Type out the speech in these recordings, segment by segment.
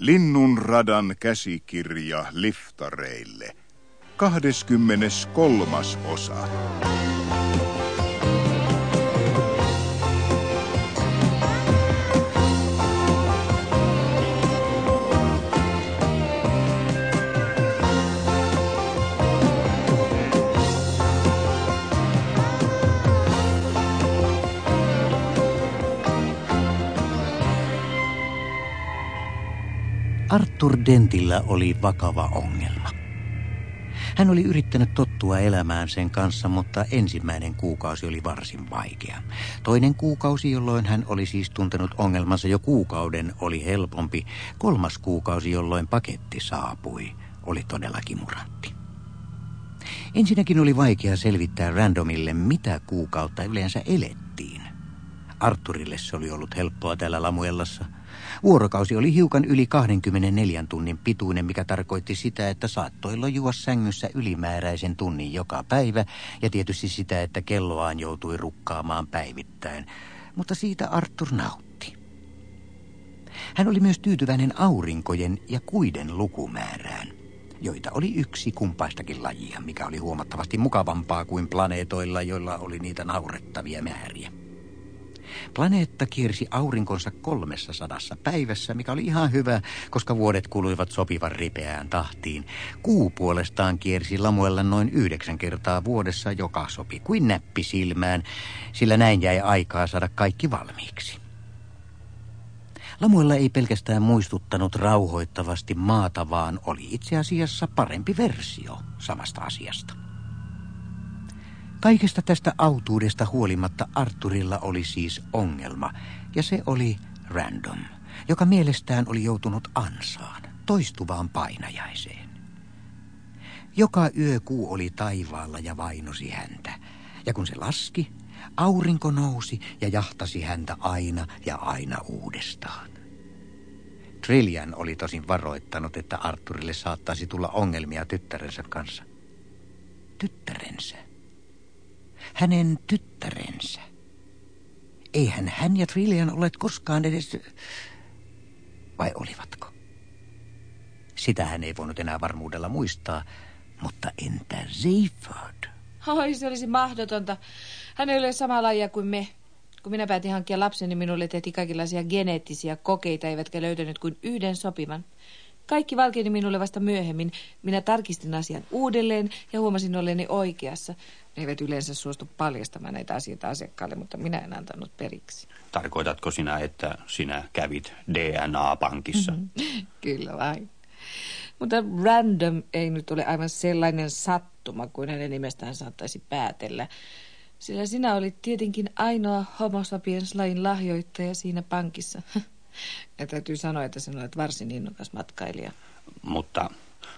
Linnunradan käsikirja liftareille. 23. osa. Arthur Dentillä oli vakava ongelma. Hän oli yrittänyt tottua elämään sen kanssa, mutta ensimmäinen kuukausi oli varsin vaikea. Toinen kuukausi, jolloin hän oli siis tuntenut ongelmansa jo kuukauden, oli helpompi. Kolmas kuukausi, jolloin paketti saapui, oli todella kimurantti. Ensinnäkin oli vaikea selvittää randomille, mitä kuukautta yleensä elettiin. Arturille se oli ollut helppoa täällä Lamuellassa – Vuorokausi oli hiukan yli 24 tunnin pituinen, mikä tarkoitti sitä, että saattoi lojua sängyssä ylimääräisen tunnin joka päivä ja tietysti sitä, että kelloaan joutui rukkaamaan päivittäin. Mutta siitä Arthur nautti. Hän oli myös tyytyväinen aurinkojen ja kuiden lukumäärään joita oli yksi kumpaistakin lajia, mikä oli huomattavasti mukavampaa kuin planeetoilla, joilla oli niitä naurettavia määriä. Planeetta kiersi aurinkonsa kolmessa sadassa päivässä, mikä oli ihan hyvä, koska vuodet kuluivat sopivan ripeään tahtiin. Kuu puolestaan kiersi lamuella noin yhdeksän kertaa vuodessa, joka sopi kuin näppi silmään, sillä näin jäi aikaa saada kaikki valmiiksi. Lamuella ei pelkästään muistuttanut rauhoittavasti maata, vaan oli itse asiassa parempi versio samasta asiasta. Kaikesta tästä autuudesta huolimatta Arturilla oli siis ongelma, ja se oli random, joka mielestään oli joutunut ansaan, toistuvaan painajaiseen. Joka yö kuu oli taivaalla ja vainosi häntä, ja kun se laski, aurinko nousi ja jahtasi häntä aina ja aina uudestaan. Trillian oli tosin varoittanut, että Arturille saattaisi tulla ongelmia tyttärensä kanssa. Tyttärensä? Hänen tyttärensä. Eihän hän ja Trillian ole koskaan edes... Vai olivatko? Sitä hän ei voinut enää varmuudella muistaa, mutta entä Zayford? Oi, se olisi mahdotonta. Hän ei ole sama lajia kuin me. Kun minä päätin hankkia lapsen, niin minulle tehtiin kaikenlaisia geneettisiä kokeita, eivätkä löytänyt kuin yhden sopivan. Kaikki valkeni minulle vasta myöhemmin. Minä tarkistin asian uudelleen ja huomasin olleeni oikeassa. Ne eivät yleensä suostu paljastamaan näitä asioita asiakkaalle, mutta minä en antanut periksi. Tarkoitatko sinä, että sinä kävit DNA-pankissa? Mm-hmm. Kyllä vain. Mutta random ei nyt ole aivan sellainen sattuma kuin hänen nimestään saattaisi päätellä. Sillä sinä olit tietenkin ainoa homo sapiens-lajin lahjoittaja siinä pankissa. Ja täytyy sanoa, että sinä olet varsin innokas matkailija. Mutta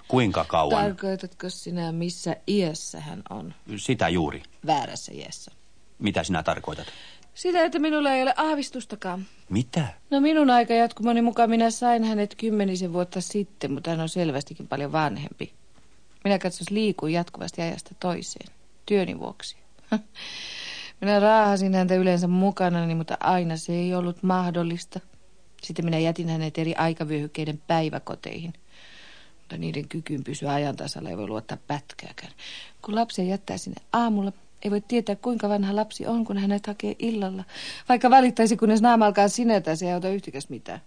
kuinka kauan? Tarkoitatko sinä, missä iässä hän on? Sitä juuri. Väärässä iässä. Mitä sinä tarkoitat? Sitä, että minulla ei ole aavistustakaan. Mitä? No minun aika jatkumoni mukaan minä sain hänet kymmenisen vuotta sitten, mutta hän on selvästikin paljon vanhempi. Minä katsos liikuin jatkuvasti ajasta toiseen, työni vuoksi. Minä raahasin häntä yleensä mukanani, mutta aina se ei ollut mahdollista. Sitten minä jätin hänet eri aikavyöhykkeiden päiväkoteihin. Mutta niiden kykyyn pysyä ajan tasalla ei voi luottaa pätkääkään. Kun lapsia jättää sinne aamulla, ei voi tietää kuinka vanha lapsi on, kun hänet hakee illalla. Vaikka valittaisi, kunnes naama alkaa sinetä, se ei auta yhtikäs mitään.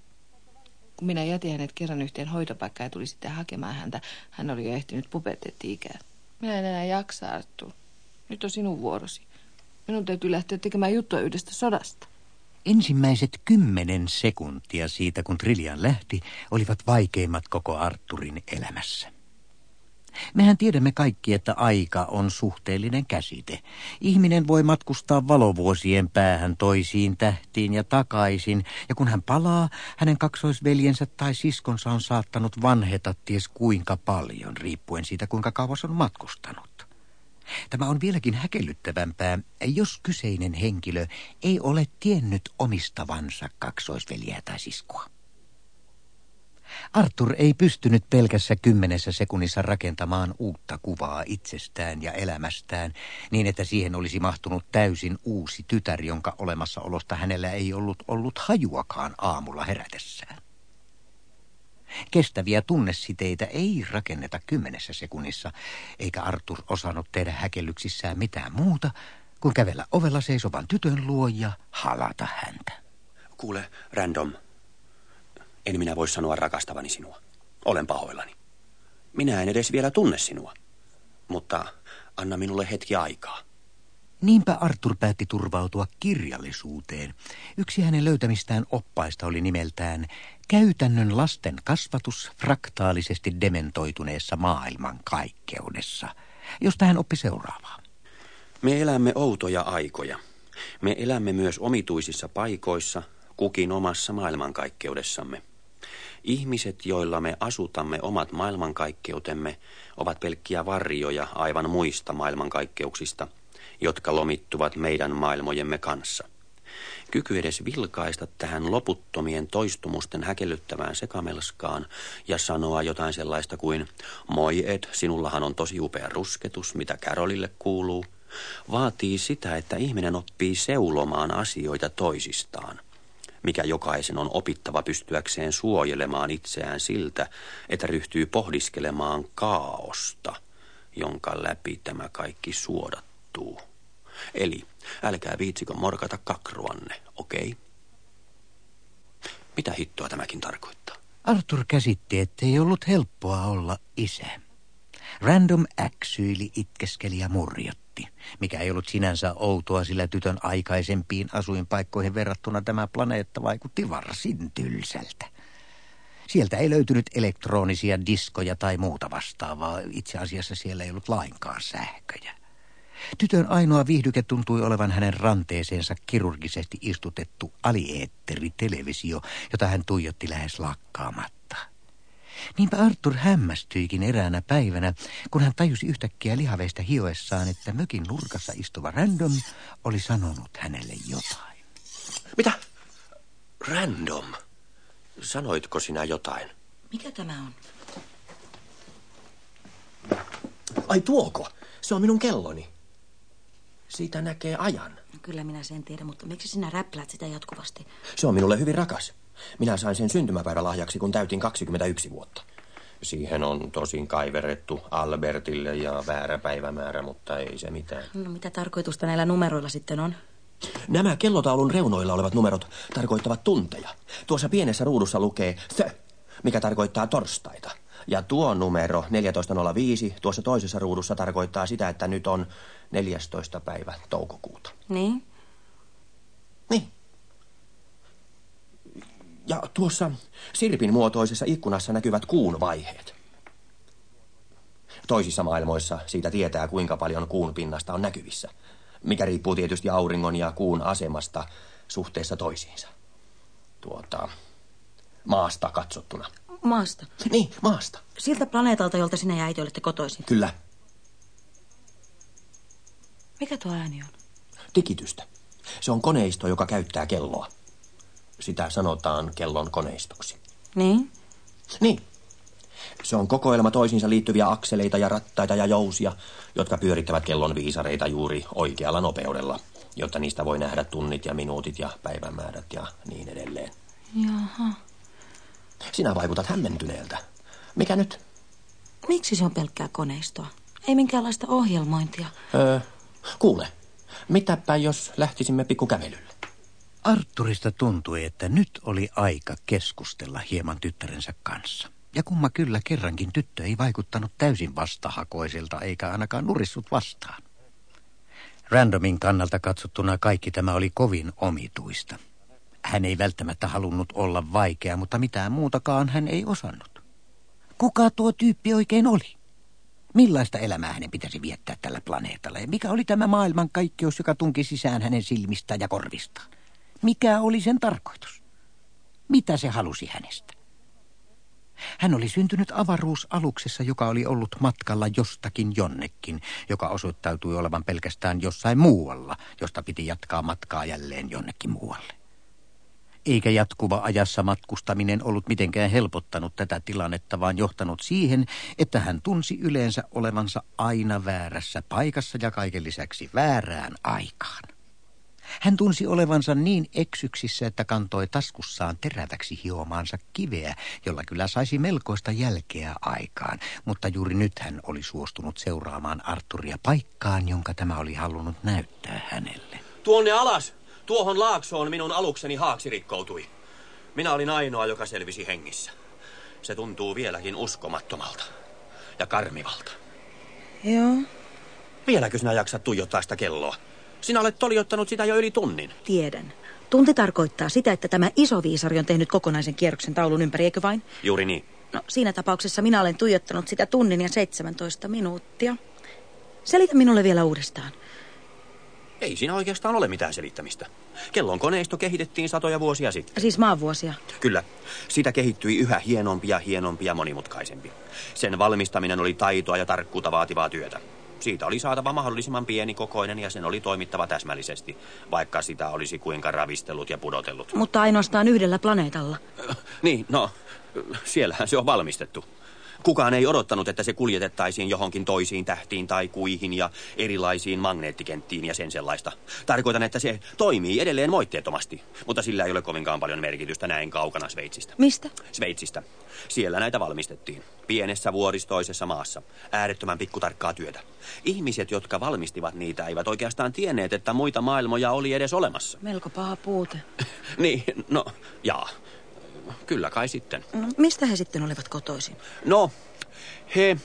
Kun minä jätin hänet kerran yhteen hoitopaikkaan ja tuli sitten hakemaan häntä, hän oli jo ehtinyt puberteetti-ikään. Minä en enää jaksa, Arttu. Nyt on sinun vuorosi. Minun täytyy lähteä tekemään juttua yhdestä sodasta. Ensimmäiset kymmenen sekuntia siitä, kun Trillian lähti, olivat vaikeimmat koko Arturin elämässä. Mehän tiedämme kaikki, että aika on suhteellinen käsite. Ihminen voi matkustaa valovuosien päähän toisiin tähtiin ja takaisin, ja kun hän palaa, hänen kaksoisveljensä tai siskonsa on saattanut vanheta ties kuinka paljon, riippuen siitä, kuinka kauas on matkustanut. Tämä on vieläkin häkellyttävämpää, jos kyseinen henkilö ei ole tiennyt omistavansa kaksoisveliä tai siskoa. Arthur ei pystynyt pelkässä kymmenessä sekunnissa rakentamaan uutta kuvaa itsestään ja elämästään niin, että siihen olisi mahtunut täysin uusi tytär, jonka olemassaolosta hänellä ei ollut ollut hajuakaan aamulla herätessään. Kestäviä tunnesiteitä ei rakenneta kymmenessä sekunnissa, eikä Arthur osannut tehdä häkellyksissään mitään muuta kuin kävellä ovella seisovan tytön luo ja halata häntä. Kuule, random. En minä voi sanoa rakastavani sinua. Olen pahoillani. Minä en edes vielä tunne sinua. Mutta anna minulle hetki aikaa. Niinpä Arthur päätti turvautua kirjallisuuteen. Yksi hänen löytämistään oppaista oli nimeltään Käytännön lasten kasvatus fraktaalisesti dementoituneessa maailman kaikkeudessa, josta hän oppi seuraavaa. Me elämme outoja aikoja. Me elämme myös omituisissa paikoissa, kukin omassa maailmankaikkeudessamme. Ihmiset, joilla me asutamme omat maailmankaikkeutemme, ovat pelkkiä varjoja aivan muista maailmankaikkeuksista, jotka lomittuvat meidän maailmojemme kanssa. Kyky edes vilkaista tähän loputtomien toistumusten häkellyttävään sekamelskaan ja sanoa jotain sellaista kuin Moi Ed, sinullahan on tosi upea rusketus, mitä Carolille kuuluu, vaatii sitä, että ihminen oppii seulomaan asioita toisistaan mikä jokaisen on opittava pystyäkseen suojelemaan itseään siltä, että ryhtyy pohdiskelemaan kaaosta, jonka läpi tämä kaikki suodattuu. Eli älkää viitsikö morkata kakruanne, okei? Mitä hittoa tämäkin tarkoittaa? Arthur käsitti, ettei ollut helppoa olla isä. Random äksyili, itkeskeli ja murjotti, mikä ei ollut sinänsä outoa, sillä tytön aikaisempiin asuinpaikkoihin verrattuna tämä planeetta vaikutti varsin tylsältä. Sieltä ei löytynyt elektronisia diskoja tai muuta vastaavaa. Itse asiassa siellä ei ollut lainkaan sähköjä. Tytön ainoa viihdyke tuntui olevan hänen ranteeseensa kirurgisesti istutettu alieetteritelevisio, jota hän tuijotti lähes lakkaamatta. Niinpä Arthur hämmästyikin eräänä päivänä, kun hän tajusi yhtäkkiä lihaveista hioessaan, että mökin nurkassa istuva Random oli sanonut hänelle jotain. Mitä? Random? Sanoitko sinä jotain? Mikä tämä on? Ai tuoko? Se on minun kelloni. Siitä näkee ajan. No, kyllä minä sen tiedän, mutta miksi sinä räpläät sitä jatkuvasti? Se on minulle hyvin rakas. Minä sain sen syntymäpäivälahjaksi, kun täytin 21 vuotta. Siihen on tosin kaiverettu Albertille ja väärä päivämäärä, mutta ei se mitään. No mitä tarkoitusta näillä numeroilla sitten on? Nämä kellotaulun reunoilla olevat numerot tarkoittavat tunteja. Tuossa pienessä ruudussa lukee the, mikä tarkoittaa torstaita. Ja tuo numero 1405 tuossa toisessa ruudussa tarkoittaa sitä, että nyt on 14. päivä toukokuuta. Niin? Niin. Ja tuossa sirpin muotoisessa ikkunassa näkyvät kuun vaiheet. Toisissa maailmoissa siitä tietää, kuinka paljon kuun pinnasta on näkyvissä, mikä riippuu tietysti auringon ja kuun asemasta suhteessa toisiinsa. Tuota, maasta katsottuna. Maasta? Niin, maasta. Siltä planeetalta, jolta sinä ja äiti olette kotoisin. Kyllä. Mikä tuo ääni on? Tikitystä. Se on koneisto, joka käyttää kelloa. Sitä sanotaan kellon koneistoksi. Niin? Niin. Se on kokoelma toisiinsa liittyviä akseleita ja rattaita ja jousia, jotka pyörittävät kellon viisareita juuri oikealla nopeudella, jotta niistä voi nähdä tunnit ja minuutit ja päivämäärät ja niin edelleen. Jaha. Sinä vaikutat hämmentyneeltä. Mikä nyt? Miksi se on pelkkää koneistoa? Ei minkäänlaista ohjelmointia. Öö, kuule, mitäpä jos lähtisimme pikkukävelylle? Arturista tuntui, että nyt oli aika keskustella hieman tyttärensä kanssa. Ja kumma kyllä kerrankin tyttö ei vaikuttanut täysin vastahakoiselta eikä ainakaan nurissut vastaan. Randomin kannalta katsottuna kaikki tämä oli kovin omituista. Hän ei välttämättä halunnut olla vaikea, mutta mitään muutakaan hän ei osannut. Kuka tuo tyyppi oikein oli? Millaista elämää hänen pitäisi viettää tällä planeetalla ja mikä oli tämä maailmankaikkeus, joka tunki sisään hänen silmistään ja korvistaan? Mikä oli sen tarkoitus? Mitä se halusi hänestä? Hän oli syntynyt avaruusaluksessa, joka oli ollut matkalla jostakin jonnekin, joka osoittautui olevan pelkästään jossain muualla, josta piti jatkaa matkaa jälleen jonnekin muualle. Eikä jatkuva ajassa matkustaminen ollut mitenkään helpottanut tätä tilannetta, vaan johtanut siihen, että hän tunsi yleensä olevansa aina väärässä paikassa ja kaiken lisäksi väärään aikaan. Hän tunsi olevansa niin eksyksissä, että kantoi taskussaan teräväksi hiomaansa kiveä, jolla kyllä saisi melkoista jälkeä aikaan. Mutta juuri nyt hän oli suostunut seuraamaan Arturia paikkaan, jonka tämä oli halunnut näyttää hänelle. Tuonne alas! Tuohon laaksoon minun alukseni haaksi rikkoutui. Minä olin ainoa, joka selvisi hengissä. Se tuntuu vieläkin uskomattomalta ja karmivalta. Joo, Vieläkö sinä jaksat tuijottaa sitä kelloa? Sinä olet toliottanut sitä jo yli tunnin. tiedän. Tunti tarkoittaa sitä, että tämä iso viisari on tehnyt kokonaisen kierroksen taulun ympäri, eikö vain? Juuri niin. No, siinä tapauksessa minä olen tuijottanut sitä tunnin ja 17 minuuttia. Selitä minulle vielä uudestaan. Ei siinä oikeastaan ole mitään selittämistä. Kellon koneisto kehitettiin satoja vuosia sitten. Siis maanvuosia. Kyllä, sitä kehittyi yhä hienompi ja hienompi ja monimutkaisempi. Sen valmistaminen oli taitoa ja tarkkuutta vaativaa työtä. Siitä oli saatava mahdollisimman pieni kokoinen ja sen oli toimittava täsmällisesti, vaikka sitä olisi kuinka ravistellut ja pudotellut. Mutta ainoastaan yhdellä planeetalla. Niin, no, siellähän se on valmistettu. Kukaan ei odottanut, että se kuljetettaisiin johonkin toisiin tähtiin tai kuihin ja erilaisiin magneettikenttiin ja sen sellaista. Tarkoitan, että se toimii edelleen moitteettomasti, mutta sillä ei ole kovinkaan paljon merkitystä näin kaukana Sveitsistä. Mistä? Sveitsistä. Siellä näitä valmistettiin. Pienessä vuoristoisessa maassa. Äärettömän pikkutarkkaa työtä. Ihmiset, jotka valmistivat niitä, eivät oikeastaan tienneet, että muita maailmoja oli edes olemassa. Melko paha puute. niin, no, jaa. Kyllä kai sitten. No, mistä he sitten olivat kotoisin? No, he,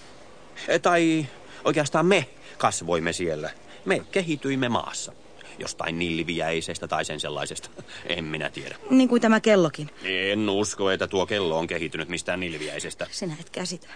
tai oikeastaan me kasvoimme siellä. Me kehityimme maassa. Jostain nilviäisestä tai sen sellaisesta. En minä tiedä. Niin kuin tämä kellokin. En usko, että tuo kello on kehittynyt mistään nilviäisestä. Sinä et käsitä.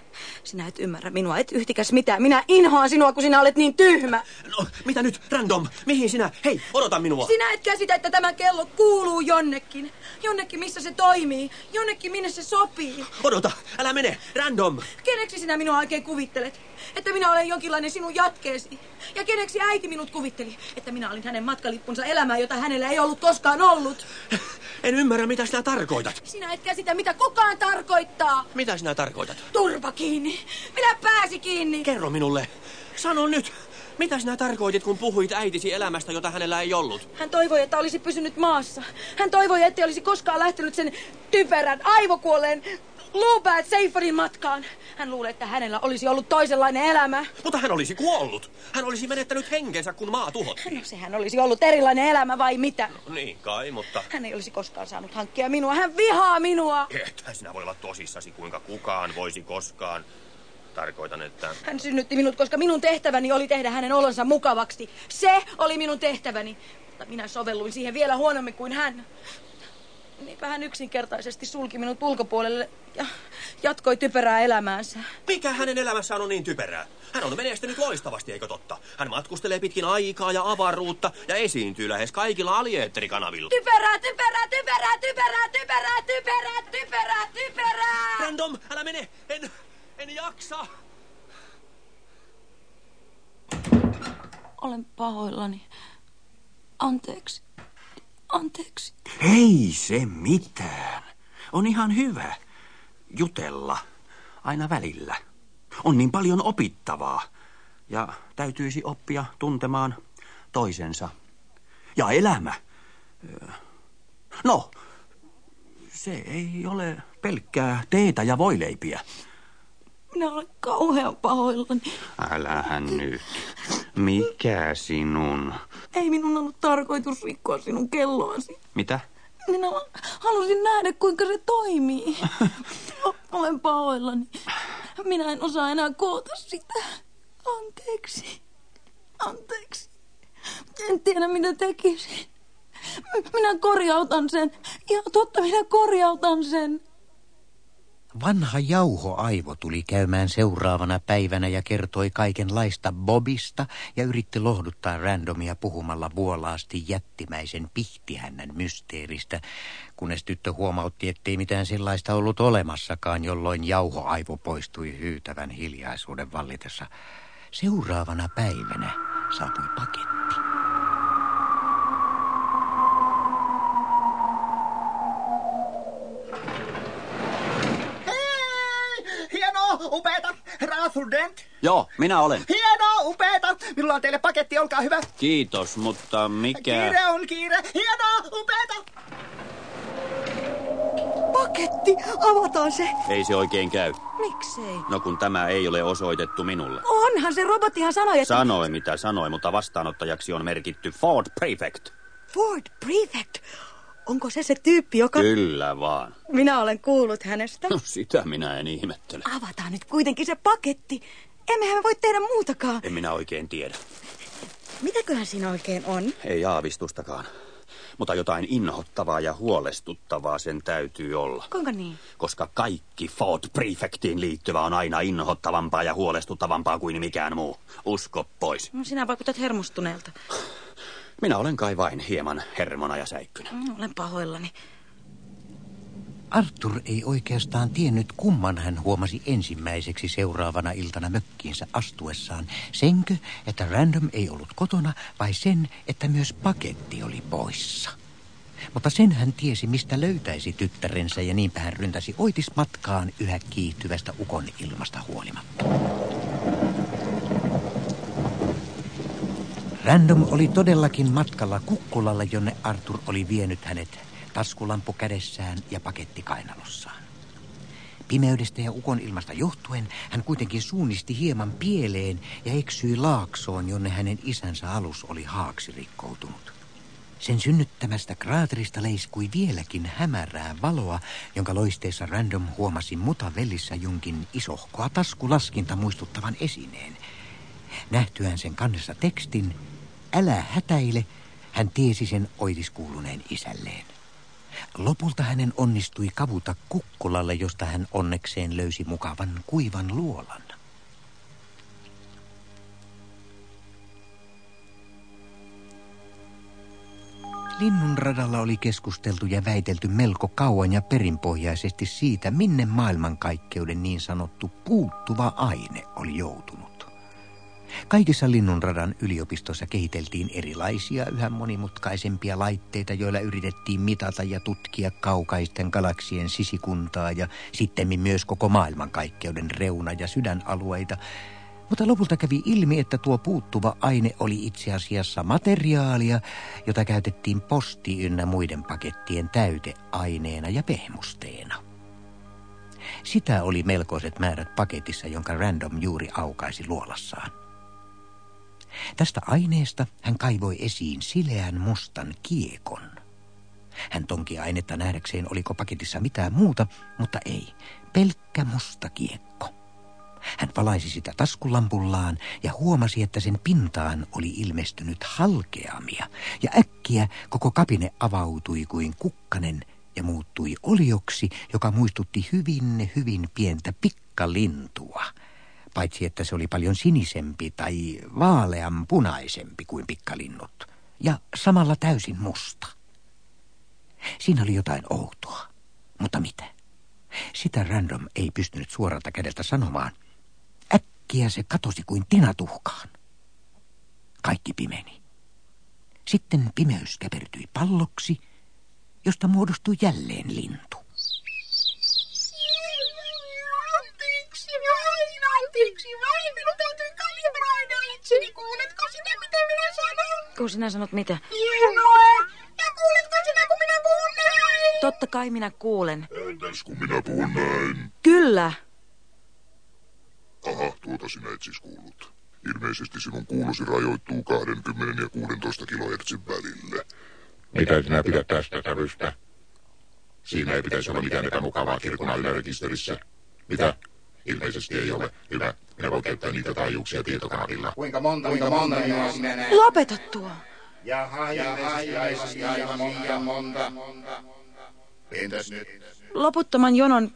Sinä et ymmärrä minua, et yhtikäs mitään. Minä inhoan sinua, kun sinä olet niin tyhmä. No, mitä nyt, random? Mihin sinä? Hei, odota minua. Sinä et käsitä, että tämä kello kuuluu jonnekin. Jonnekin, missä se toimii. Jonnekin, minne se sopii. Odota, älä mene, random. Keneksi sinä minua oikein kuvittelet? Että minä olen jonkinlainen sinun jatkeesi. Ja keneksi äiti minut kuvitteli? Että minä olin hänen matkalippunsa elämää, jota hänellä ei ollut koskaan ollut. En ymmärrä, mitä sinä tarkoitat. Sinä et käsitä, mitä kukaan tarkoittaa. Mitä sinä tarkoitat? Turpa kiinni. Minä pääsi kiinni. Kerro minulle. Sano nyt. Mitä sinä tarkoitit, kun puhuit äitisi elämästä, jota hänellä ei ollut? Hän toivoi, että olisi pysynyt maassa. Hän toivoi, että olisi koskaan lähtenyt sen typerän, aivokuolleen Luupäät Seifarin matkaan. Hän luulee, että hänellä olisi ollut toisenlainen elämä. Mutta hän olisi kuollut. Hän olisi menettänyt henkensä, kun maa tuhottiin. No sehän olisi ollut erilainen elämä vai mitä? Niin kai, mutta... Hän ei olisi koskaan saanut hankkia minua. Hän vihaa minua. Ethän sinä voi olla tosissasi, kuinka kukaan voisi koskaan. Tarkoitan, että... Hän synnytti minut, koska minun tehtäväni oli tehdä hänen olonsa mukavaksi. Se oli minun tehtäväni. Mutta minä sovelluin siihen vielä huonommin kuin hän. Niinpä hän yksinkertaisesti sulki minut ulkopuolelle ja jatkoi typerää elämäänsä. Mikä hänen elämässään on niin typerää? Hän on menestynyt loistavasti, eikö totta? Hän matkustelee pitkin aikaa ja avaruutta ja esiintyy lähes kaikilla alieetterikanavilla. Typerää, typerää, typerää, typerää, typerää, typerää, typerää, typerää! Random, älä mene! En, en jaksa! Olen pahoillani. Anteeksi. Anteeksi. Ei se mitään. On ihan hyvä. Jutella. Aina välillä. On niin paljon opittavaa. Ja täytyisi oppia tuntemaan toisensa. Ja elämä. No, se ei ole pelkkää teetä ja voileipiä. Minä olen kauhean pahoillani. Älähän nyt. Mikä sinun? Ei minun ollut tarkoitus rikkoa sinun kelloasi. Mitä? Minä halusin nähdä, kuinka se toimii. Olen pahoillani. Minä en osaa enää koota sitä. Anteeksi. Anteeksi. En tiedä, mitä tekisin. Minä korjautan sen. Ja totta, minä korjautan sen. Vanha jauhoaivo tuli käymään seuraavana päivänä ja kertoi kaikenlaista Bobista ja yritti lohduttaa randomia puhumalla vuolaasti jättimäisen pihtihännän mysteeristä, kunnes tyttö huomautti, ettei mitään sellaista ollut olemassakaan, jolloin jauhoaivo poistui hyytävän hiljaisuuden vallitessa. Seuraavana päivänä saapui paketti. Upeeta. Herra Arthur Dent. Joo, minä olen. Hienoa, upeeta. Minulla on teille paketti, olkaa hyvä. Kiitos, mutta mikä... Kiire on kiire. Hienoa, upeeta. Paketti, avataan se. Ei se oikein käy. Miksei? No kun tämä ei ole osoitettu minulle. Onhan se robottihan sanoi, että... Sanoi mitä sanoi, mutta vastaanottajaksi on merkitty Ford Prefect. Ford Prefect. Onko se se tyyppi, joka... Kyllä vaan. Minä olen kuullut hänestä. No sitä minä en ihmettele. Avataan nyt kuitenkin se paketti. Emmehän me voi tehdä muutakaan. En minä oikein tiedä. Mitäköhän siinä oikein on? Ei aavistustakaan. Mutta jotain inhottavaa ja huolestuttavaa sen täytyy olla. Kuinka niin? Koska kaikki Ford Prefectiin liittyvä on aina inhottavampaa ja huolestuttavampaa kuin mikään muu. Usko pois. No, sinä vaikutat hermostuneelta. Minä olen kai vain hieman hermona ja säikkynä. Mm, Olen pahoillani. Arthur ei oikeastaan tiennyt, kumman hän huomasi ensimmäiseksi seuraavana iltana mökkiinsä astuessaan. Senkö, että Random ei ollut kotona, vai sen, että myös paketti oli poissa. Mutta sen hän tiesi, mistä löytäisi tyttärensä, ja niinpä hän ryntäsi oitis matkaan yhä kiihtyvästä ukon ilmasta huolimatta. Random oli todellakin matkalla kukkulalle, jonne Arthur oli vienyt hänet taskulampu kädessään ja paketti kainalossaan. Pimeydestä ja ukon ilmasta johtuen hän kuitenkin suunnisti hieman pieleen ja eksyi laaksoon, jonne hänen isänsä alus oli haaksi rikkoutunut. Sen synnyttämästä kraaterista leiskui vieläkin hämärää valoa, jonka loisteessa Random huomasi mutavellissä junkin isohkoa taskulaskinta muistuttavan esineen. Nähtyään sen kannessa tekstin, älä hätäile, hän tiesi sen oitiskuuluneen isälleen. Lopulta hänen onnistui kavuta kukkulalle, josta hän onnekseen löysi mukavan kuivan luolan. Linnunradalla oli keskusteltu ja väitelty melko kauan ja perinpohjaisesti siitä, minne maailmankaikkeuden niin sanottu puuttuva aine oli joutunut. Kaikissa Linnunradan yliopistossa kehiteltiin erilaisia yhä monimutkaisempia laitteita, joilla yritettiin mitata ja tutkia kaukaisten galaksien sisikuntaa ja sitten myös koko maailmankaikkeuden reuna- ja sydänalueita. Mutta lopulta kävi ilmi, että tuo puuttuva aine oli itse asiassa materiaalia, jota käytettiin posti ynnä muiden pakettien täyteaineena ja pehmusteena. Sitä oli melkoiset määrät paketissa, jonka Random juuri aukaisi luolassaan. Tästä aineesta hän kaivoi esiin sileän mustan kiekon. Hän tonki ainetta nähdäkseen, oliko paketissa mitään muuta, mutta ei. Pelkkä musta kiekko. Hän valaisi sitä taskulampullaan ja huomasi, että sen pintaan oli ilmestynyt halkeamia. Ja äkkiä koko kapine avautui kuin kukkanen ja muuttui olioksi, joka muistutti hyvin, hyvin pientä pikkalintua – paitsi että se oli paljon sinisempi tai vaalean punaisempi kuin pikkalinnut, ja samalla täysin musta. Siinä oli jotain outoa, mutta mitä? Sitä Random ei pystynyt suoralta kädeltä sanomaan. Äkkiä se katosi kuin tinatuhkaan. Kaikki pimeni. Sitten pimeys käpertyi palloksi, josta muodostui jälleen lintu. Anteeksi vain, minun täytyy kalibroida itseni. Kuuletko sinä, mitä minä sanon? Kun sinä sanot mitä? Hienoa. Ja kuuletko sinä, kun minä puhun näin? Totta kai minä kuulen. Entäs kun minä puhun näin? Kyllä. Aha, tuota sinä et siis kuullut. Ilmeisesti sinun kuulusi rajoittuu 20 ja 16 kilohertsin välille. Mitä sinä pidät tästä sävystä? Siinä ei pitäisi olla mitään epämukavaa kirkon rekisterissä. Mitä? Ilmeisesti ei ole. Hyvä. Minä voin käyttää niitä taajuuksia tietokanavilla. Kuinka monta, kuinka monta minua sinä näet? Lopeta tuo. Jaha, jaha, ilmeisesti aivan liian monta. Entäs nyt? Loputtoman jonon...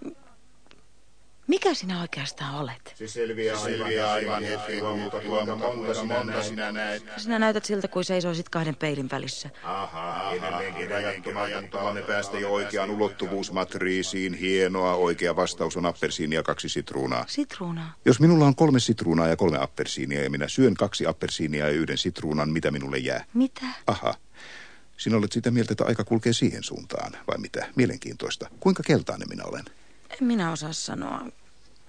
Mikä sinä oikeastaan olet? Se selviää, selviää aivan hetken kuluttua, kuinka monta sinä, monta sinä näet. Sinä näytät siltä, kuin seisoisit kahden peilin välissä. Aha, edelleenkin mutta olemme päästä jo oikeaan ulottuvuusmatriisiin. Hienoa, oikea vastaus on appelsiini ja kaksi sitruunaa. Sitruunaa. Jos minulla on kolme sitruunaa ja kolme appelsiinia ja minä syön kaksi appelsiinia ja yhden sitruunan, mitä minulle jää? Mitä? Aha. Sinä olet sitä mieltä, että aika kulkee siihen suuntaan, vai mitä? Mielenkiintoista. Kuinka keltainen minä olen? En minä osaa sanoa.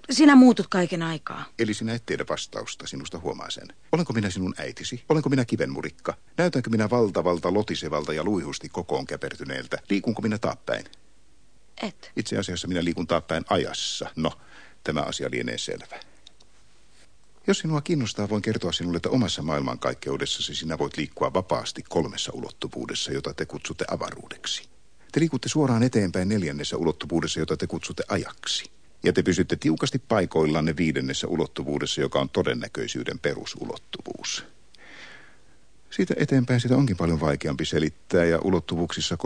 Sinä muutut kaiken aikaa. Eli sinä et tiedä vastausta, sinusta huomaa sen. Olenko minä sinun äitisi? Olenko minä kivenmurikka? Näytänkö minä valtavalta, lotisevalta ja luihusti kokoon käpertyneeltä? Liikunko minä taappäin? Et. Itse asiassa minä liikun taappäin ajassa. No, tämä asia lienee selvä. Jos sinua kiinnostaa, voin kertoa sinulle, että omassa maailmankaikkeudessasi sinä voit liikkua vapaasti kolmessa ulottuvuudessa, jota te kutsutte avaruudeksi. Te liikutte suoraan eteenpäin neljännessä ulottuvuudessa, jota te kutsutte ajaksi. Ja te pysytte tiukasti paikoillanne viidennessä ulottuvuudessa, joka on todennäköisyyden perusulottuvuus. Siitä eteenpäin sitä onkin paljon vaikeampi selittää ja ulottuvuuksissa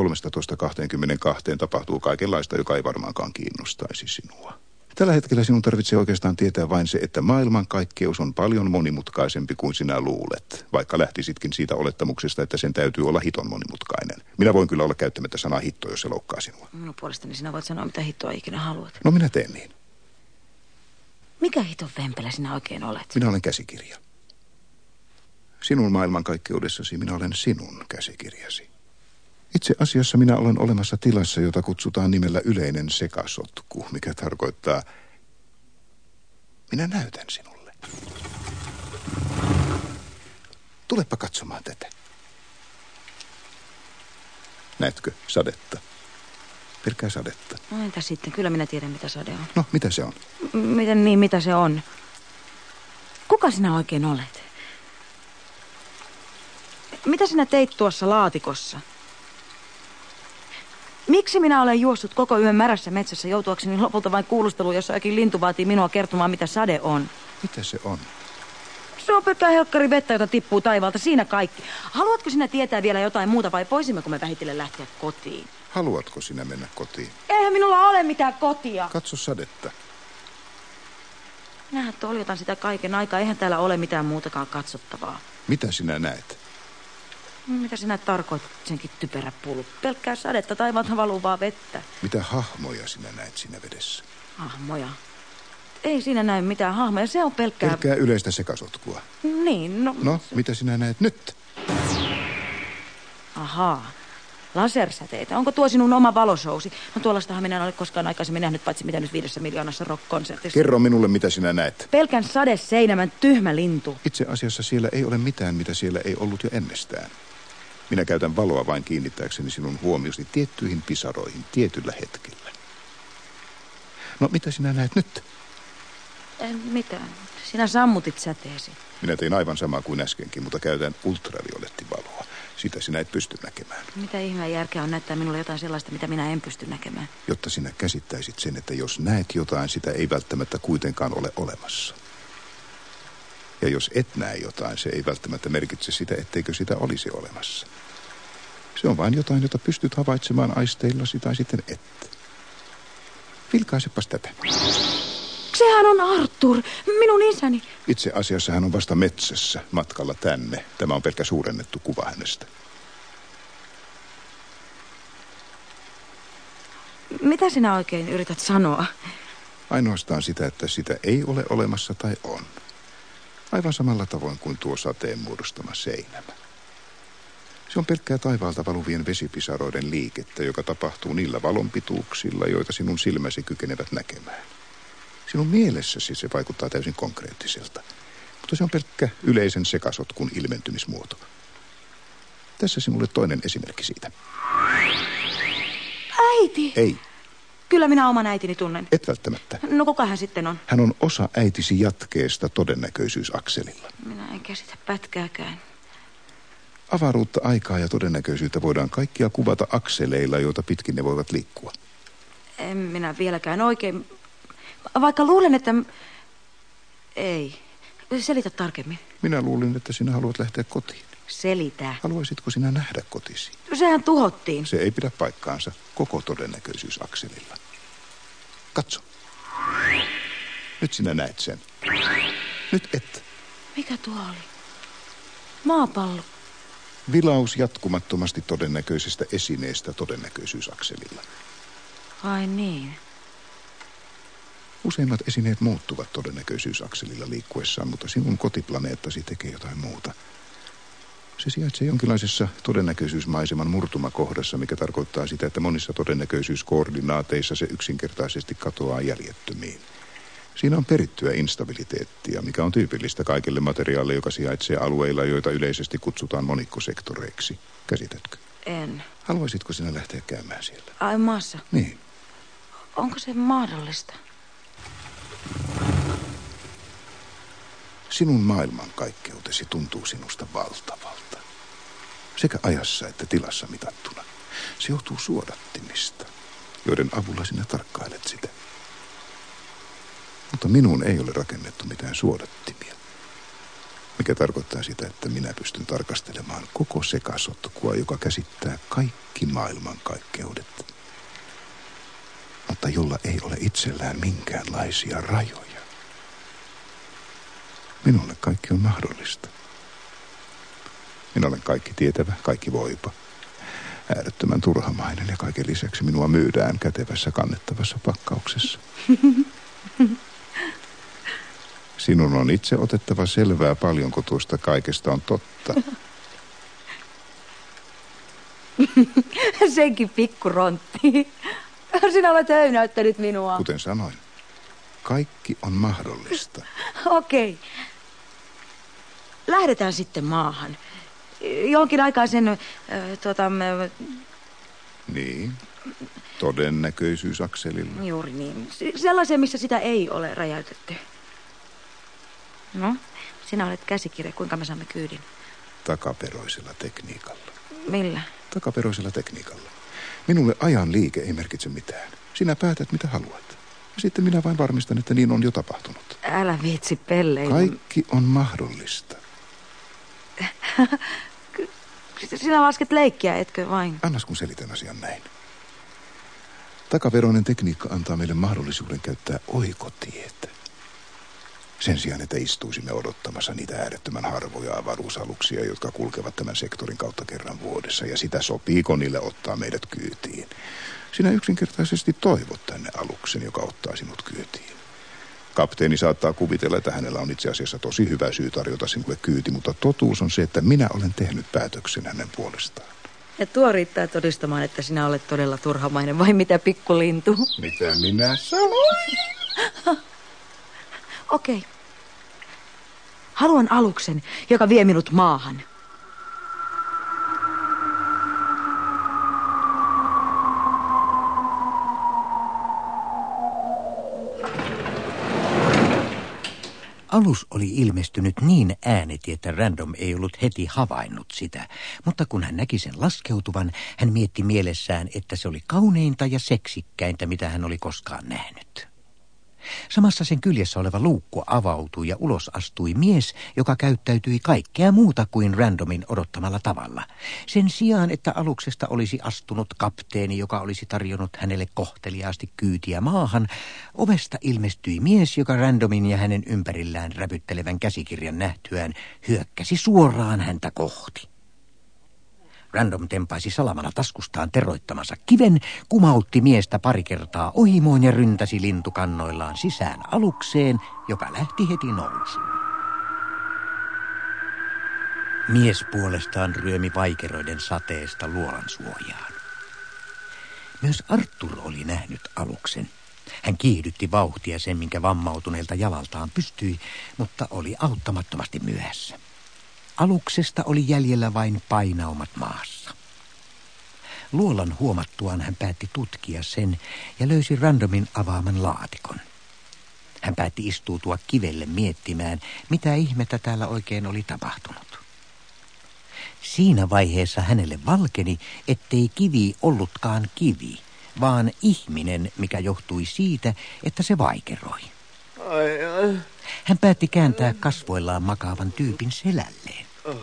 13.22 tapahtuu kaikenlaista, joka ei varmaankaan kiinnostaisi sinua. Tällä hetkellä sinun tarvitsee oikeastaan tietää vain se, että maailmankaikkeus on paljon monimutkaisempi kuin sinä luulet, vaikka lähtisitkin siitä olettamuksesta, että sen täytyy olla hiton monimutkainen. Minä voin kyllä olla käyttämättä sanaa hitto, jos se loukkaa sinua. Minun puolestani sinä voit sanoa, mitä hittoa ikinä haluat. No minä teen niin. Mikä hiton vempelä sinä oikein olet? Minä olen käsikirja. Sinun maailmankaikkeudessasi minä olen sinun käsikirjasi. Itse asiassa minä olen olemassa tilassa, jota kutsutaan nimellä yleinen sekasotku, mikä tarkoittaa, minä näytän sinulle. Tulepa katsomaan tätä. Näetkö sadetta? Pelkkää sadetta. No entä sitten? Kyllä minä tiedän, mitä sade on. No, mitä se on? M- miten niin, mitä se on? Kuka sinä oikein olet? Mitä sinä teit tuossa laatikossa? Miksi minä olen juossut koko yön märässä metsässä joutuakseni lopulta vain kuulusteluun, jossa jokin lintu vaatii minua kertomaan, mitä sade on? Mitä se on? Se on pelkkää helkkari vettä, jota tippuu taivaalta. Siinä kaikki. Haluatko sinä tietää vielä jotain muuta vai voisimmeko me vähitellen lähteä kotiin? Haluatko sinä mennä kotiin? Eihän minulla ole mitään kotia. Katso sadetta. Minähän toljotan sitä kaiken aikaa. Eihän täällä ole mitään muutakaan katsottavaa. Mitä sinä näet? Mitä sinä tarkoitat senkin typerä pullu? Pelkkää sadetta, taivaalta valuvaa vettä. Mitä hahmoja sinä näet siinä vedessä? Hahmoja. Ei siinä näy mitään hahmoja, se on pelkkää... Pelkkää yleistä sekasotkua. Niin, no... No, mitä sinä näet nyt? Ahaa. Lasersäteitä. Onko tuo sinun oma valosousi? No tuollaistahan minä en ole koskaan aikaisemmin nähnyt, paitsi mitä nyt viidessä miljoonassa rock-konsertissa. Kerro minulle, mitä sinä näet. Pelkän sadeseinämän tyhmä lintu. Itse asiassa siellä ei ole mitään, mitä siellä ei ollut jo ennestään. Minä käytän valoa vain kiinnittääkseni sinun huomiosi tiettyihin pisaroihin tietyllä hetkellä. No, mitä sinä näet nyt? En mitään. Sinä sammutit säteesi. Minä tein aivan samaa kuin äskenkin, mutta käytän ultraviolettivaloa. Sitä sinä et pysty näkemään. Mitä ihmeen järkeä on näyttää minulle jotain sellaista, mitä minä en pysty näkemään? Jotta sinä käsittäisit sen, että jos näet jotain, sitä ei välttämättä kuitenkaan ole olemassa. Ja jos et näe jotain, se ei välttämättä merkitse sitä, etteikö sitä olisi olemassa. Se on vain jotain, jota pystyt havaitsemaan aisteillasi tai sitten et. Vilkaisepas tätä. Sehän on Arthur, minun isäni. Itse asiassa hän on vasta metsässä matkalla tänne. Tämä on pelkkä suurennettu kuva hänestä. Mitä sinä oikein yrität sanoa? Ainoastaan sitä, että sitä ei ole olemassa tai on. Aivan samalla tavoin kuin tuo sateen muodostama seinämä. Se on pelkkää taivaalta valuvien vesipisaroiden liikettä, joka tapahtuu niillä valonpituuksilla, joita sinun silmäsi kykenevät näkemään. Sinun mielessäsi se vaikuttaa täysin konkreettiselta, mutta se on pelkkä yleisen sekasotkun ilmentymismuoto. Tässä sinulle toinen esimerkki siitä. Äiti! Ei, Kyllä minä oman äitini tunnen. et välttämättä. No kuka hän sitten on? Hän on osa äitisi jatkeesta todennäköisyysakselilla. Minä en käsitä pätkääkään. Avaruutta, aikaa ja todennäköisyyttä voidaan kaikkia kuvata akseleilla, joita pitkin ne voivat liikkua. En minä vieläkään oikein... Vaikka luulen, että... Ei. Selitä tarkemmin. Minä luulin, että sinä haluat lähteä kotiin. Selitä. Haluaisitko sinä nähdä kotisi? Sehän tuhottiin. Se ei pidä paikkaansa koko todennäköisyysakselilla. Katso. Nyt sinä näet sen. Nyt et. Mikä tuo oli? Maapallo. Vilaus jatkumattomasti todennäköisestä esineestä todennäköisyysakselilla. Ai niin. Useimmat esineet muuttuvat todennäköisyysakselilla liikkuessaan, mutta sinun kotiplaneettasi tekee jotain muuta. Se sijaitsee jonkinlaisessa todennäköisyysmaiseman murtumakohdassa, mikä tarkoittaa sitä, että monissa todennäköisyyskoordinaateissa se yksinkertaisesti katoaa jäljettömiin. Siinä on perittyä instabiliteettia, mikä on tyypillistä kaikille materiaaleille, joka sijaitsee alueilla, joita yleisesti kutsutaan monikkosektoreiksi. Käsitätkö? En. Haluaisitko sinä lähteä käymään siellä? Ai maassa. Niin. Onko se mahdollista? Sinun maailmankaikkeutesi tuntuu sinusta valtavalta. Sekä ajassa että tilassa mitattuna. Se johtuu suodattimista, joiden avulla sinä tarkkailet sitä. Mutta minun ei ole rakennettu mitään suodattimia. Mikä tarkoittaa sitä, että minä pystyn tarkastelemaan koko sekasotkua, joka käsittää kaikki maailmankaikkeudet. Mutta jolla ei ole itsellään minkäänlaisia rajoja. Minulle kaikki on mahdollista. Minä olen kaikki tietävä, kaikki voipa. Äärettömän turhamainen ja kaiken lisäksi minua myydään kätevässä kannettavassa pakkauksessa. Sinun on itse otettava selvää, paljonko tuosta kaikesta on totta. Senkin pikkurontti. Sinä olet höynäyttänyt minua. Kuten sanoin, kaikki on mahdollista. Okei. Okay. Lähdetään sitten maahan. Jonkin aikaa sen... Äh, tuota, Niin, todennäköisyysakselilla. Juuri niin. Sellaisen, missä sitä ei ole räjäytetty. No, sinä olet käsikirja. Kuinka me saamme kyydin? Takaperoisella tekniikalla. Millä? Takaperoisella tekniikalla. Minulle ajan liike ei merkitse mitään. Sinä päätät, mitä haluat. Ja sitten minä vain varmistan, että niin on jo tapahtunut. Älä viitsi pelleillä. Kaikki on mahdollista. Sinä lasket leikkiä, etkö vain? Annas kun selitän asian näin. Takaveroinen tekniikka antaa meille mahdollisuuden käyttää oikotietä. Sen sijaan, että istuisimme odottamassa niitä äärettömän harvoja avaruusaluksia, jotka kulkevat tämän sektorin kautta kerran vuodessa, ja sitä sopiiko niille ottaa meidät kyytiin. Sinä yksinkertaisesti toivot tänne aluksen, joka ottaa sinut kyytiin. Kapteeni saattaa kuvitella, että hänellä on itse asiassa tosi hyvä syy tarjota sinulle kyyti, mutta totuus on se, että minä olen tehnyt päätöksen hänen puolestaan. Ja tuo riittää todistamaan, että sinä olet todella turhamainen, vai mitä pikkulintu? Mitä minä sanoin? Okei. Okay. Haluan aluksen, joka vie minut maahan. Alus oli ilmestynyt niin ääneti, että Random ei ollut heti havainnut sitä, mutta kun hän näki sen laskeutuvan, hän mietti mielessään, että se oli kauneinta ja seksikkäintä, mitä hän oli koskaan nähnyt. Samassa sen kyljessä oleva luukku avautui ja ulos astui mies, joka käyttäytyi kaikkea muuta kuin randomin odottamalla tavalla. Sen sijaan, että aluksesta olisi astunut kapteeni, joka olisi tarjonnut hänelle kohteliaasti kyytiä maahan, ovesta ilmestyi mies, joka randomin ja hänen ympärillään räpyttelevän käsikirjan nähtyään hyökkäsi suoraan häntä kohti. Random tempaisi salamana taskustaan teroittamansa kiven, kumautti miestä pari kertaa ohimoon ja ryntäsi lintukannoillaan sisään alukseen, joka lähti heti nousuun. Mies puolestaan ryömi vaikeroiden sateesta luolan suojaan. Myös Arthur oli nähnyt aluksen. Hän kiihdytti vauhtia sen, minkä vammautuneelta jalaltaan pystyi, mutta oli auttamattomasti myöhässä. Aluksesta oli jäljellä vain painaumat maassa. Luolan huomattuaan hän päätti tutkia sen ja löysi randomin avaaman laatikon. Hän päätti istuutua kivelle miettimään, mitä ihmettä täällä oikein oli tapahtunut. Siinä vaiheessa hänelle valkeni, ettei kivi ollutkaan kivi, vaan ihminen, mikä johtui siitä, että se vaikeroi. Ai, ai. Hän päätti kääntää kasvoillaan makaavan tyypin selälleen. Oh.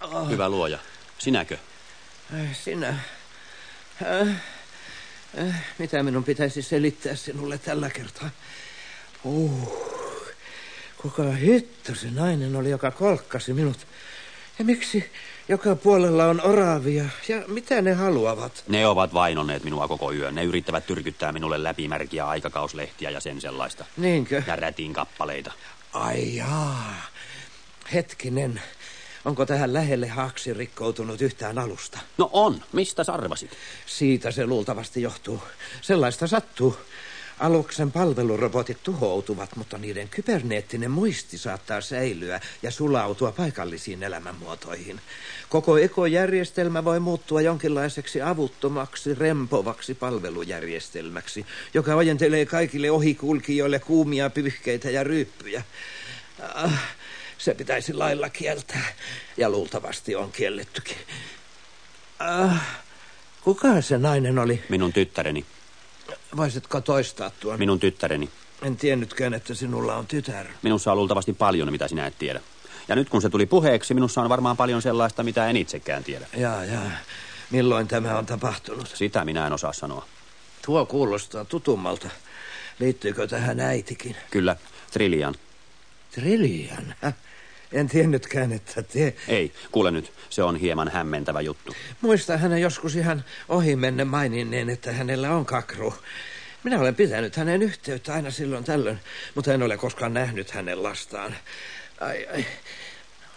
Oh. Hyvä luoja. Sinäkö? Sinä. Äh, äh, mitä minun pitäisi selittää sinulle tällä kertaa? Uh, kuka hitto se nainen oli, joka kolkkasi minut? Ja miksi joka puolella on oravia? Ja mitä ne haluavat? Ne ovat vainonneet minua koko yön. Ne yrittävät tyrkyttää minulle läpimärkiä aikakauslehtiä ja sen sellaista. Niinkö? Ja rätin kappaleita. Ai jaa. Hetkinen. Onko tähän lähelle haaksi rikkoutunut yhtään alusta? No on. Mistä sarvasit? Siitä se luultavasti johtuu. Sellaista sattuu. Aluksen palvelurobotit tuhoutuvat, mutta niiden kyberneettinen muisti saattaa säilyä ja sulautua paikallisiin elämänmuotoihin. Koko ekojärjestelmä voi muuttua jonkinlaiseksi avuttomaksi, rempovaksi palvelujärjestelmäksi, joka ojentelee kaikille ohikulkijoille kuumia pyyhkeitä ja ryyppyjä. Ah, se pitäisi lailla kieltää, ja luultavasti on kiellettykin. Ah, kuka se nainen oli? Minun tyttäreni. Voisitko toistaa tuon? Minun tyttäreni. En tiennytkään, että sinulla on tytär. Minussa on luultavasti paljon, mitä sinä et tiedä. Ja nyt kun se tuli puheeksi, minussa on varmaan paljon sellaista, mitä en itsekään tiedä. Jaa, jaa. Milloin tämä on tapahtunut? Sitä minä en osaa sanoa. Tuo kuulostaa tutummalta. Liittyykö tähän äitikin? Kyllä, Trillian. Trillian? Häh? En tiennytkään, että te... Ei, kuule nyt, se on hieman hämmentävä juttu. Muista hänen joskus ihan ohimennen maininneen, että hänellä on kakru. Minä olen pitänyt hänen yhteyttä aina silloin tällöin, mutta en ole koskaan nähnyt hänen lastaan. Ai, ai.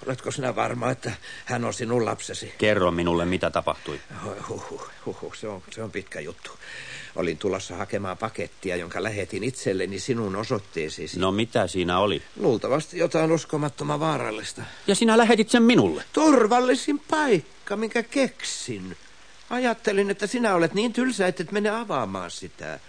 Oletko sinä varma, että hän on sinun lapsesi? Kerro minulle, mitä tapahtui. Huhhuh, huhhuh, se, on, se on pitkä juttu. Olin tulossa hakemaan pakettia, jonka lähetin itselleni sinun osoitteeseesi. No mitä siinä oli? Luultavasti jotain uskomattoman vaarallista. Ja sinä lähetit sen minulle? Turvallisin paikka, minkä keksin. Ajattelin, että sinä olet niin tylsä, että et mene avaamaan sitä.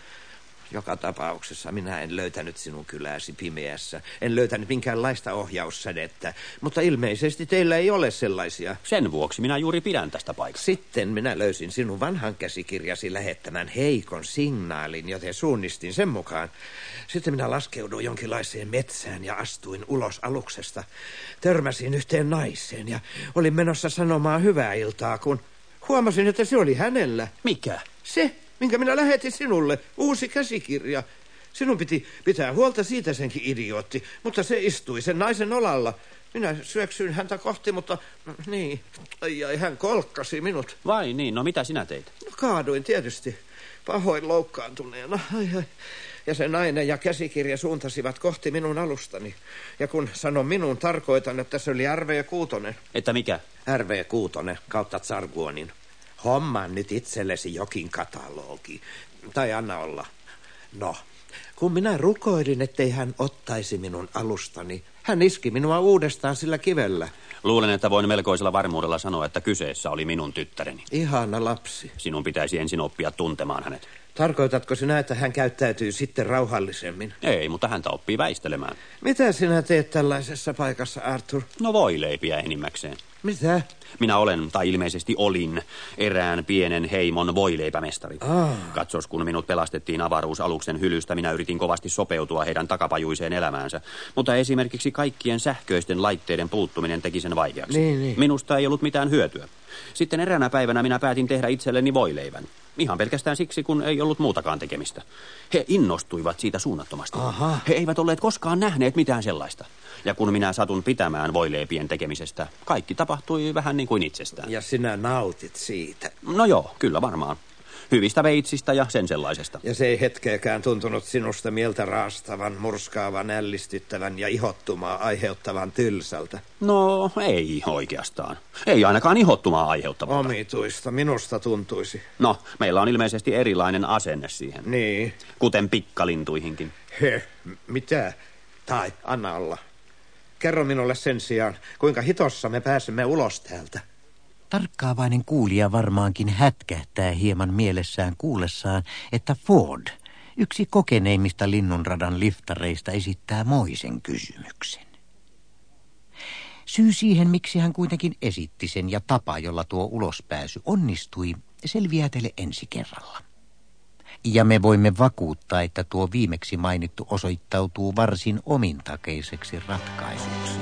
Joka tapauksessa minä en löytänyt sinun kyläsi pimeässä. En löytänyt minkäänlaista ohjaussädettä. Mutta ilmeisesti teillä ei ole sellaisia. Sen vuoksi minä juuri pidän tästä paikasta. Sitten minä löysin sinun vanhan käsikirjasi lähettämän heikon signaalin, joten suunnistin sen mukaan. Sitten minä laskeuduin jonkinlaiseen metsään ja astuin ulos aluksesta. Törmäsin yhteen naiseen ja olin menossa sanomaan hyvää iltaa, kun huomasin, että se oli hänellä. Mikä? Se, minkä minä lähetin sinulle, uusi käsikirja. Sinun piti pitää huolta siitä senkin idiootti, mutta se istui sen naisen olalla. Minä syöksyin häntä kohti, mutta niin, ai, ai hän kolkkasi minut. Vai niin, no mitä sinä teit? No, kaaduin tietysti, pahoin loukkaantuneena. Ai, ai. Ja se nainen ja käsikirja suuntasivat kohti minun alustani. Ja kun sanon minun, tarkoitan, että se oli RV Kuutonen. Että mikä? RV Kuutonen kautta Tsarguonin. Hommaan nyt itsellesi jokin katalogi. Tai anna olla. No, kun minä rukoilin, ettei hän ottaisi minun alustani, hän iski minua uudestaan sillä kivellä. Luulen, että voin melkoisella varmuudella sanoa, että kyseessä oli minun tyttäreni. Ihana lapsi. Sinun pitäisi ensin oppia tuntemaan hänet. Tarkoitatko sinä, että hän käyttäytyy sitten rauhallisemmin? Ei, mutta häntä oppii väistelemään. Mitä sinä teet tällaisessa paikassa, Arthur? No voi leipiä enimmäkseen. Mitä? Minä olen, tai ilmeisesti olin, erään pienen heimon voileipämestari. Ah. Katsos, kun minut pelastettiin avaruusaluksen hylystä, minä yritin kovasti sopeutua heidän takapajuiseen elämäänsä. Mutta esimerkiksi kaikkien sähköisten laitteiden puuttuminen teki sen vaikeaksi. Niin, niin. Minusta ei ollut mitään hyötyä. Sitten eräänä päivänä minä päätin tehdä itselleni voileivän. Ihan pelkästään siksi, kun ei ollut muutakaan tekemistä. He innostuivat siitä suunnattomasti. Aha. He eivät olleet koskaan nähneet mitään sellaista. Ja kun minä satun pitämään voileipien tekemisestä, kaikki tapahtui vähän niin kuin itsestään. Ja sinä nautit siitä. No joo, kyllä varmaan. Hyvistä veitsistä ja sen sellaisesta. Ja se ei hetkeäkään tuntunut sinusta mieltä raastavan, murskaavan, ällistyttävän ja ihottumaa aiheuttavan tylsältä. No ei oikeastaan. Ei ainakaan ihottumaa aiheuttavaa. Omituista, minusta tuntuisi. No, meillä on ilmeisesti erilainen asenne siihen. Niin. Kuten pikkalintuihinkin. He, mitä? Tai, anna olla. Kerro minulle sen sijaan, kuinka hitossa me pääsemme ulos täältä. Tarkkaavainen kuulija varmaankin hätkähtää hieman mielessään kuullessaan, että Ford, yksi kokeneimmista linnunradan liftareista, esittää moisen kysymyksen. Syy siihen, miksi hän kuitenkin esitti sen ja tapa, jolla tuo ulospääsy onnistui, selviää teille ensi kerralla. Ja me voimme vakuuttaa, että tuo viimeksi mainittu osoittautuu varsin omintakeiseksi ratkaisuksi.